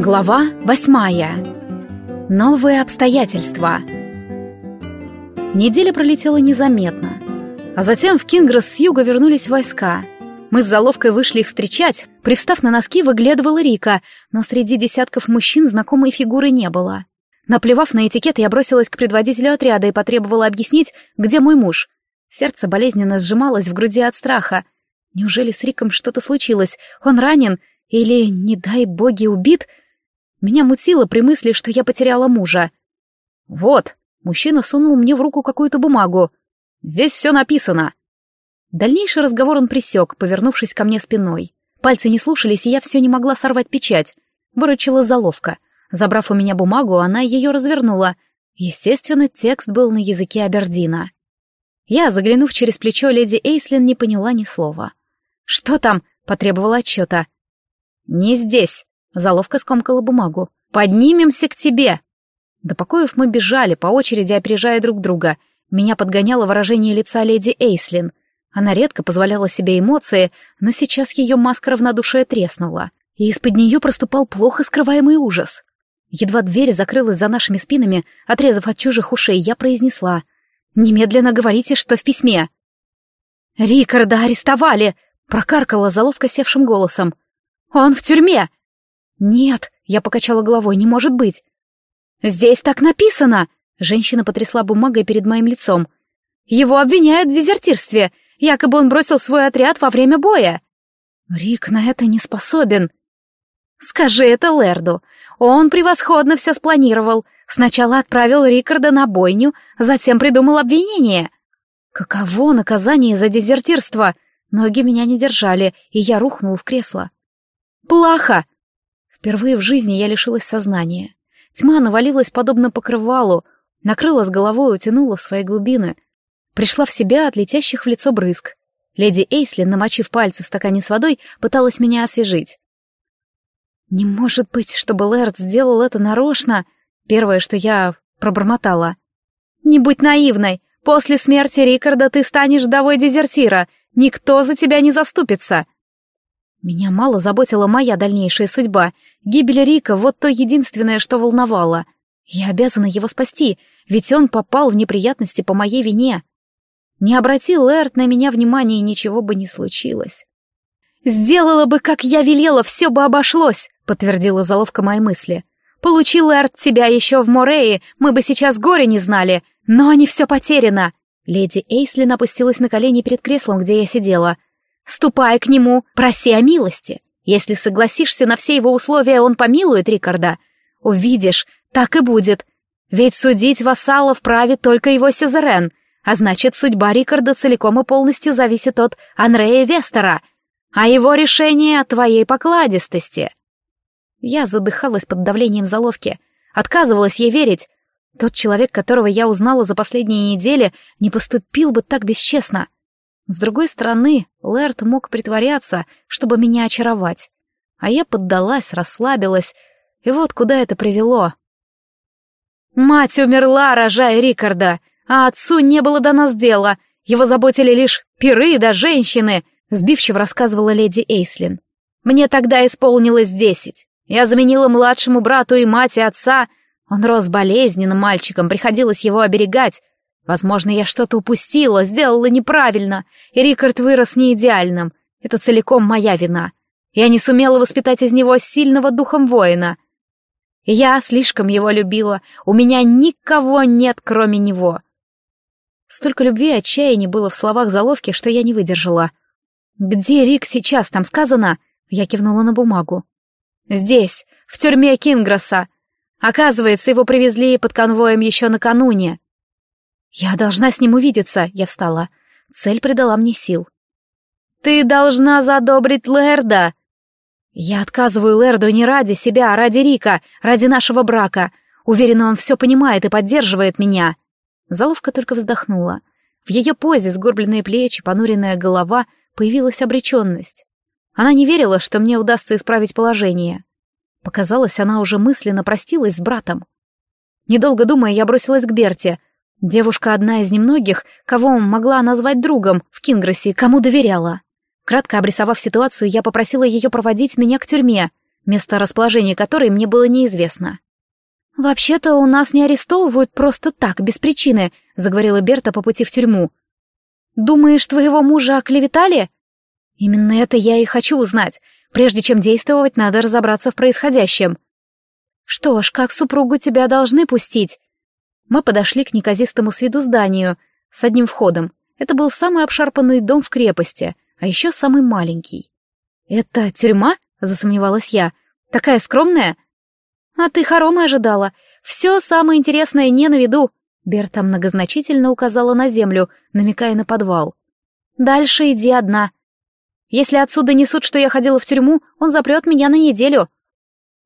Глава восьмая. Новые обстоятельства. Неделя пролетела незаметно. А затем в Кингрос с юга вернулись войска. Мы с заловкой вышли их встречать. Привстав на носки, выглядывала Рика, но среди десятков мужчин знакомой фигуры не было. Наплевав на этикет, я бросилась к предводителю отряда и потребовала объяснить, где мой муж. Сердце болезненно сжималось в груди от страха. Неужели с Риком что-то случилось? Он ранен? Или, не дай боги, убит? Меня мутило при мысли, что я потеряла мужа. «Вот», — мужчина сунул мне в руку какую-то бумагу. «Здесь все написано». Дальнейший разговор он присек, повернувшись ко мне спиной. Пальцы не слушались, и я все не могла сорвать печать. Выручила заловка. Забрав у меня бумагу, она ее развернула. Естественно, текст был на языке Абердина. Я, заглянув через плечо леди Эйслин, не поняла ни слова. «Что там?» — потребовала отчета. «Не здесь», — заловка скомкала бумагу. «Поднимемся к тебе!» До покоев мы бежали, по очереди опережая друг друга. Меня подгоняло выражение лица леди Эйслин. Она редко позволяла себе эмоции, но сейчас ее маска равнодушия треснула, и из-под нее проступал плохо скрываемый ужас. Едва дверь закрылась за нашими спинами, отрезав от чужих ушей, я произнесла. «Немедленно говорите, что в письме». «Рикарда арестовали!» — прокаркала заловка севшим голосом. «Он в тюрьме!» «Нет», — я покачала головой, — «не может быть». «Здесь так написано!» — женщина потрясла бумагой перед моим лицом. «Его обвиняют в дезертирстве, якобы он бросил свой отряд во время боя». «Рик на это не способен». «Скажи это Лерду. Он превосходно все спланировал. Сначала отправил Рикарда на бойню, затем придумал обвинение». «Каково наказание за дезертирство?» Ноги меня не держали, и я рухнул в кресло. «Плохо!» Впервые в жизни я лишилась сознания. Тьма навалилась подобно покрывалу, накрыла с головой утянула в свои глубины. Пришла в себя от летящих в лицо брызг. Леди Эйсли, намочив пальцы в стакане с водой, пыталась меня освежить. «Не может быть, чтобы Лэрд сделал это нарочно!» Первое, что я пробормотала. «Не будь наивной! После смерти Рикарда ты станешь вдовой дезертира! Никто за тебя не заступится!» Меня мало заботила моя дальнейшая судьба. Гибель Рика — вот то единственное, что волновало. Я обязана его спасти, ведь он попал в неприятности по моей вине. Не обратил Эрт на меня внимания, и ничего бы не случилось. «Сделала бы, как я велела, все бы обошлось», — подтвердила заловка моей мысли. «Получил Эрт тебя еще в Морее, мы бы сейчас горе не знали, но не все потеряно». Леди Эйслин опустилась на колени перед креслом, где я сидела — Ступай к нему, проси о милости. Если согласишься на все его условия, он помилует Рикарда. Увидишь, так и будет. Ведь судить вассала вправе только его сюзерен, а значит, судьба Рикарда целиком и полностью зависит от Анрея Вестера, а его решение от твоей покладистости. Я задыхалась под давлением заловки, отказывалась ей верить. Тот человек, которого я узнала за последние недели, не поступил бы так бесчестно. С другой стороны, Лэрт мог притворяться, чтобы меня очаровать. А я поддалась, расслабилась, и вот куда это привело. Мать умерла, рожая Рикарда, а отцу не было до нас дела. Его заботили лишь пиры да женщины, сбивчиво рассказывала леди Эйслин. Мне тогда исполнилось десять. Я заменила младшему брату и мать, и отца. Он рос болезненным мальчиком, приходилось его оберегать. Возможно, я что-то упустила, сделала неправильно, и Рикард вырос не идеальным. Это целиком моя вина. Я не сумела воспитать из него сильного духом воина. Я слишком его любила, у меня никого нет, кроме него. Столько любви и отчаяния было в словах заловки, что я не выдержала. «Где Рик сейчас, там сказано?» Я кивнула на бумагу. «Здесь, в тюрьме Кингроса. Оказывается, его привезли под конвоем еще накануне». «Я должна с ним увидеться», — я встала. Цель придала мне сил. «Ты должна задобрить Лерда!» «Я отказываю Лерду не ради себя, а ради Рика, ради нашего брака. Уверена, он все понимает и поддерживает меня». Заловка только вздохнула. В ее позе, сгорбленные плечи, понуренная голова, появилась обреченность. Она не верила, что мне удастся исправить положение. Показалось, она уже мысленно простилась с братом. Недолго думая, я бросилась к Берте — Девушка одна из немногих, кого могла назвать другом в Кингросе, кому доверяла. Кратко обрисовав ситуацию, я попросила ее проводить меня к тюрьме. место расположения которой мне было неизвестно. «Вообще-то у нас не арестовывают просто так, без причины», — заговорила Берта по пути в тюрьму. «Думаешь, твоего мужа оклеветали?» «Именно это я и хочу узнать. Прежде чем действовать, надо разобраться в происходящем». «Что ж, как супругу тебя должны пустить?» Мы подошли к неказистому с виду зданию с одним входом. Это был самый обшарпанный дом в крепости, а еще самый маленький. «Это тюрьма?» — засомневалась я. «Такая скромная?» «А ты хоромы ожидала. Все самое интересное не на виду». Берта многозначительно указала на землю, намекая на подвал. «Дальше иди одна. Если отсюда несут, что я ходила в тюрьму, он запрет меня на неделю».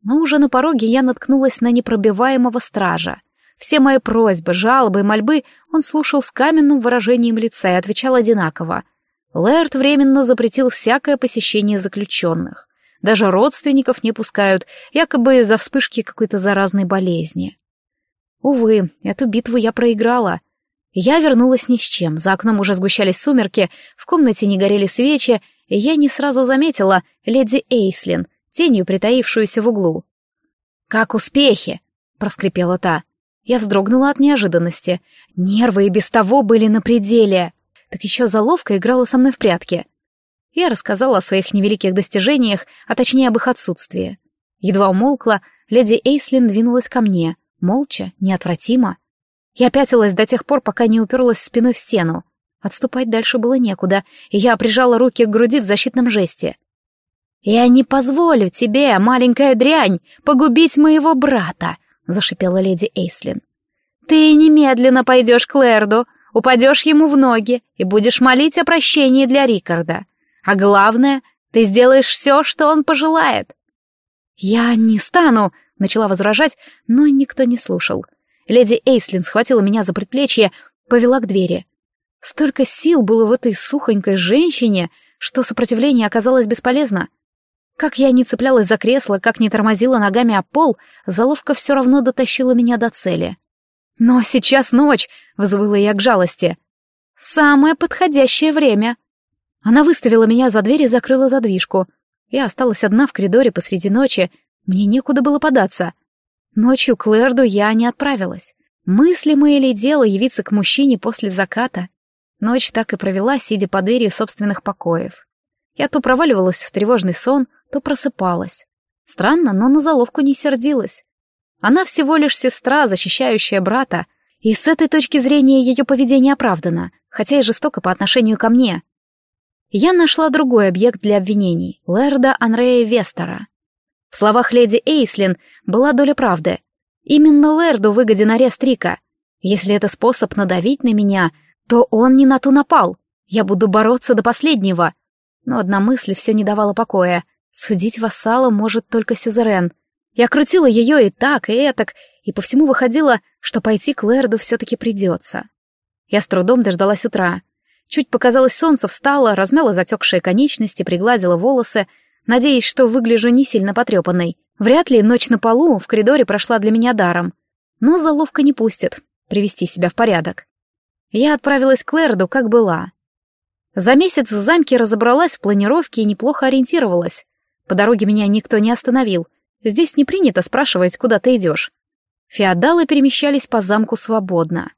Но уже на пороге я наткнулась на непробиваемого стража. Все мои просьбы, жалобы и мольбы он слушал с каменным выражением лица и отвечал одинаково. Лэрд временно запретил всякое посещение заключенных. Даже родственников не пускают, якобы из-за вспышки какой-то заразной болезни. Увы, эту битву я проиграла. Я вернулась ни с чем, за окном уже сгущались сумерки, в комнате не горели свечи, и я не сразу заметила леди Эйслин, тенью притаившуюся в углу. «Как успехи?» — проскрипела та. Я вздрогнула от неожиданности. Нервы и без того были на пределе. Так еще заловка играла со мной в прятки. Я рассказала о своих невеликих достижениях, а точнее об их отсутствии. Едва умолкла, леди Эйслин двинулась ко мне, молча, неотвратимо. Я пятилась до тех пор, пока не уперлась спиной в стену. Отступать дальше было некуда, и я прижала руки к груди в защитном жесте. «Я не позволю тебе, маленькая дрянь, погубить моего брата!» — зашипела леди Эйслин. «Ты немедленно пойдешь к Лэрду, упадешь ему в ноги и будешь молить о прощении для Рикарда. А главное, ты сделаешь все, что он пожелает». «Я не стану», — начала возражать, но никто не слушал. Леди Эйслин схватила меня за предплечье, повела к двери. Столько сил было в этой сухонькой женщине, что сопротивление оказалось бесполезно. Как я не цеплялась за кресло, как не тормозила ногами о пол, заловка все равно дотащила меня до цели. «Но сейчас ночь!» — взвыла я к жалости. «Самое подходящее время!» Она выставила меня за дверь и закрыла задвижку. Я осталась одна в коридоре посреди ночи, мне некуда было податься. Ночью к Лэрду я не отправилась. Мыслимое ли дело явиться к мужчине после заката? Ночь так и провела, сидя под дверью собственных покоев. Я то проваливалась в тревожный сон, то просыпалась. Странно, но на заловку не сердилась. Она всего лишь сестра, защищающая брата, и с этой точки зрения ее поведение оправдано, хотя и жестоко по отношению ко мне. Я нашла другой объект для обвинений — Лерда Анрея Вестера. В словах леди Эйслин была доля правды. Именно Лерду выгоден арест Рика. Если это способ надавить на меня, то он не на ту напал. Я буду бороться до последнего. Но одна мысль все не давала покоя. Судить вассала может только сюзерен. Я крутила ее и так, и этак, и по всему выходило, что пойти к Лэрду все-таки придется. Я с трудом дождалась утра. Чуть показалось солнце, встала, размяла затекшие конечности, пригладила волосы, надеясь, что выгляжу не сильно потрепанной. Вряд ли ночь на полу в коридоре прошла для меня даром. Но заловка не пустит привести себя в порядок. Я отправилась к Лэрду, как была. За месяц в замке разобралась в планировке и неплохо ориентировалась. По дороге меня никто не остановил. Здесь не принято спрашивать, куда ты идешь. Феодалы перемещались по замку свободно.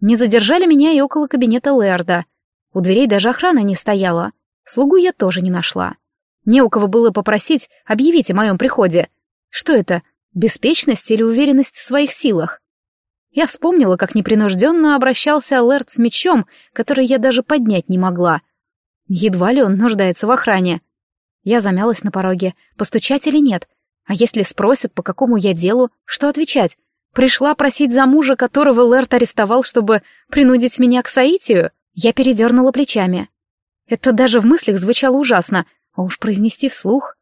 Не задержали меня и около кабинета Лэрда. У дверей даже охрана не стояла. Слугу я тоже не нашла. Не у кого было попросить объявить о моем приходе. Что это, беспечность или уверенность в своих силах? Я вспомнила, как непринужденно обращался Лэрд с мечом, который я даже поднять не могла. Едва ли он нуждается в охране. Я замялась на пороге, постучать или нет. А если спросят, по какому я делу, что отвечать? Пришла просить за мужа, которого Лэрт арестовал, чтобы принудить меня к соитию? Я передернула плечами. Это даже в мыслях звучало ужасно, а уж произнести вслух.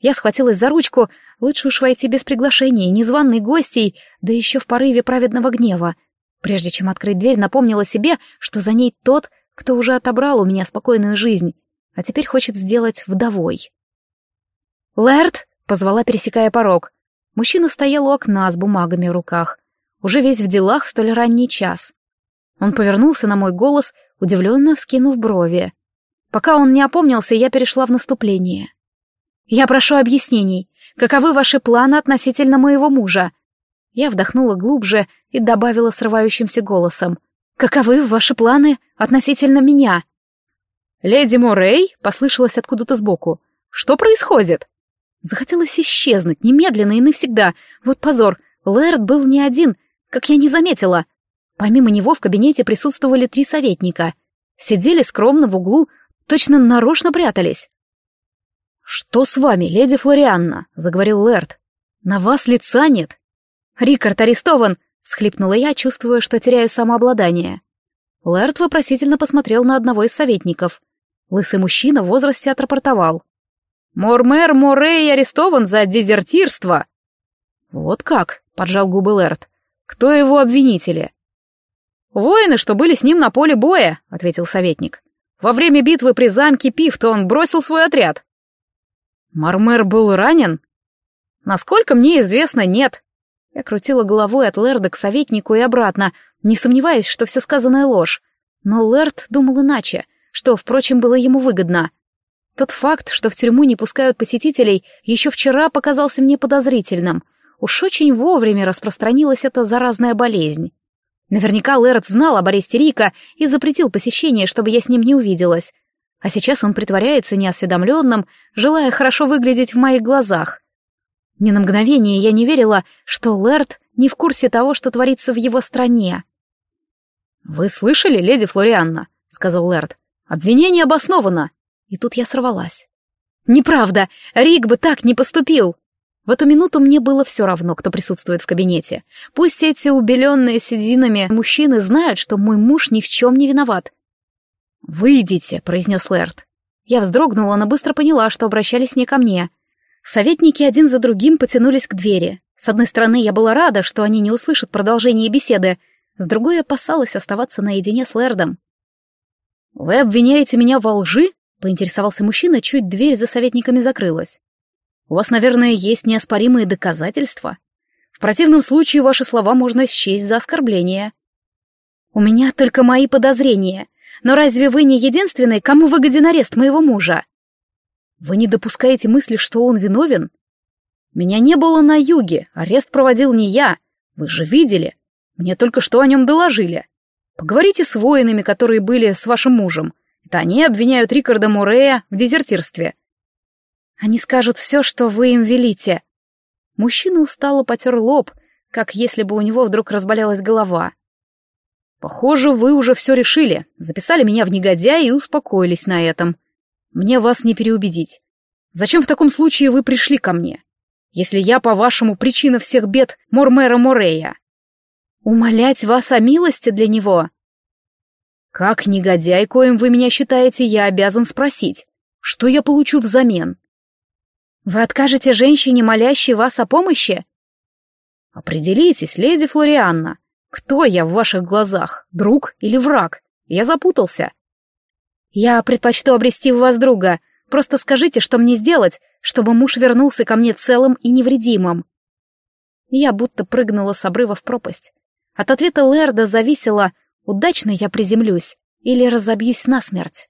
Я схватилась за ручку, лучше уж войти без приглашения, незваной гостей, да еще в порыве праведного гнева. Прежде чем открыть дверь, напомнила себе, что за ней тот, кто уже отобрал у меня спокойную жизнь, а теперь хочет сделать вдовой. «Лэрд!» — позвала, пересекая порог. Мужчина стоял у окна с бумагами в руках, уже весь в делах в столь ранний час. Он повернулся на мой голос, удивленно вскинув брови. Пока он не опомнился, я перешла в наступление. Я прошу объяснений. Каковы ваши планы относительно моего мужа?» Я вдохнула глубже и добавила срывающимся голосом. «Каковы ваши планы относительно меня?» «Леди Морей?» — послышалось откуда-то сбоку. «Что происходит?» Захотелось исчезнуть немедленно и навсегда. Вот позор, Лэрд был не один, как я не заметила. Помимо него в кабинете присутствовали три советника. Сидели скромно в углу, точно нарочно прятались. «Что с вами, леди Флорианна?» — заговорил Лэрд. «На вас лица нет». «Рикард арестован!» — схлипнула я, чувствуя, что теряю самообладание. Лэрд вопросительно посмотрел на одного из советников. Лысый мужчина в возрасте отрапортовал. «Мормер Морей арестован за дезертирство!» «Вот как?» — поджал губы Лэрд. «Кто его обвинители?» «Воины, что были с ним на поле боя», — ответил советник. «Во время битвы при замке Пифта он бросил свой отряд». «Мармер был ранен?» «Насколько мне известно, нет». Я крутила головой от Лерда к советнику и обратно, не сомневаясь, что все сказанное ложь. Но Лерд думал иначе, что, впрочем, было ему выгодно. Тот факт, что в тюрьму не пускают посетителей, еще вчера показался мне подозрительным. Уж очень вовремя распространилась эта заразная болезнь. Наверняка Лэрд знал об аресте Рика и запретил посещение, чтобы я с ним не увиделась. А сейчас он притворяется неосведомленным, желая хорошо выглядеть в моих глазах. Ни на мгновение я не верила, что Лэрд не в курсе того, что творится в его стране. «Вы слышали, леди Флорианна?» — сказал Лэрд. «Обвинение обосновано». И тут я сорвалась. «Неправда! Рик бы так не поступил!» В эту минуту мне было все равно, кто присутствует в кабинете. Пусть эти убеленные сединами мужчины знают, что мой муж ни в чем не виноват. «Выйдите», — произнес Лэрд. Я вздрогнула, но быстро поняла, что обращались не ко мне. Советники один за другим потянулись к двери. С одной стороны, я была рада, что они не услышат продолжение беседы, с другой опасалась оставаться наедине с Лэрдом. «Вы обвиняете меня во лжи?» — поинтересовался мужчина, чуть дверь за советниками закрылась. У вас, наверное, есть неоспоримые доказательства. В противном случае ваши слова можно счесть за оскорбление. У меня только мои подозрения. Но разве вы не единственный, кому выгоден арест моего мужа? Вы не допускаете мысли, что он виновен? Меня не было на юге, арест проводил не я. Вы же видели. Мне только что о нем доложили. Поговорите с воинами, которые были с вашим мужем. Это они обвиняют Рикарда Мурея в дезертирстве. Они скажут все, что вы им велите. Мужчина устало потер лоб, как если бы у него вдруг разболелась голова. Похоже, вы уже все решили, записали меня в негодяя и успокоились на этом. Мне вас не переубедить. Зачем в таком случае вы пришли ко мне? Если я, по-вашему, причина всех бед Мормера Морея? Умолять вас о милости для него? Как негодяй, коим вы меня считаете, я обязан спросить, что я получу взамен? Вы откажете женщине, молящей вас о помощи? Определитесь, леди Флорианна, кто я в ваших глазах, друг или враг? Я запутался. Я предпочту обрести в вас друга. Просто скажите, что мне сделать, чтобы муж вернулся ко мне целым и невредимым. Я будто прыгнула с обрыва в пропасть. От ответа Лерда зависело, удачно я приземлюсь или разобьюсь насмерть.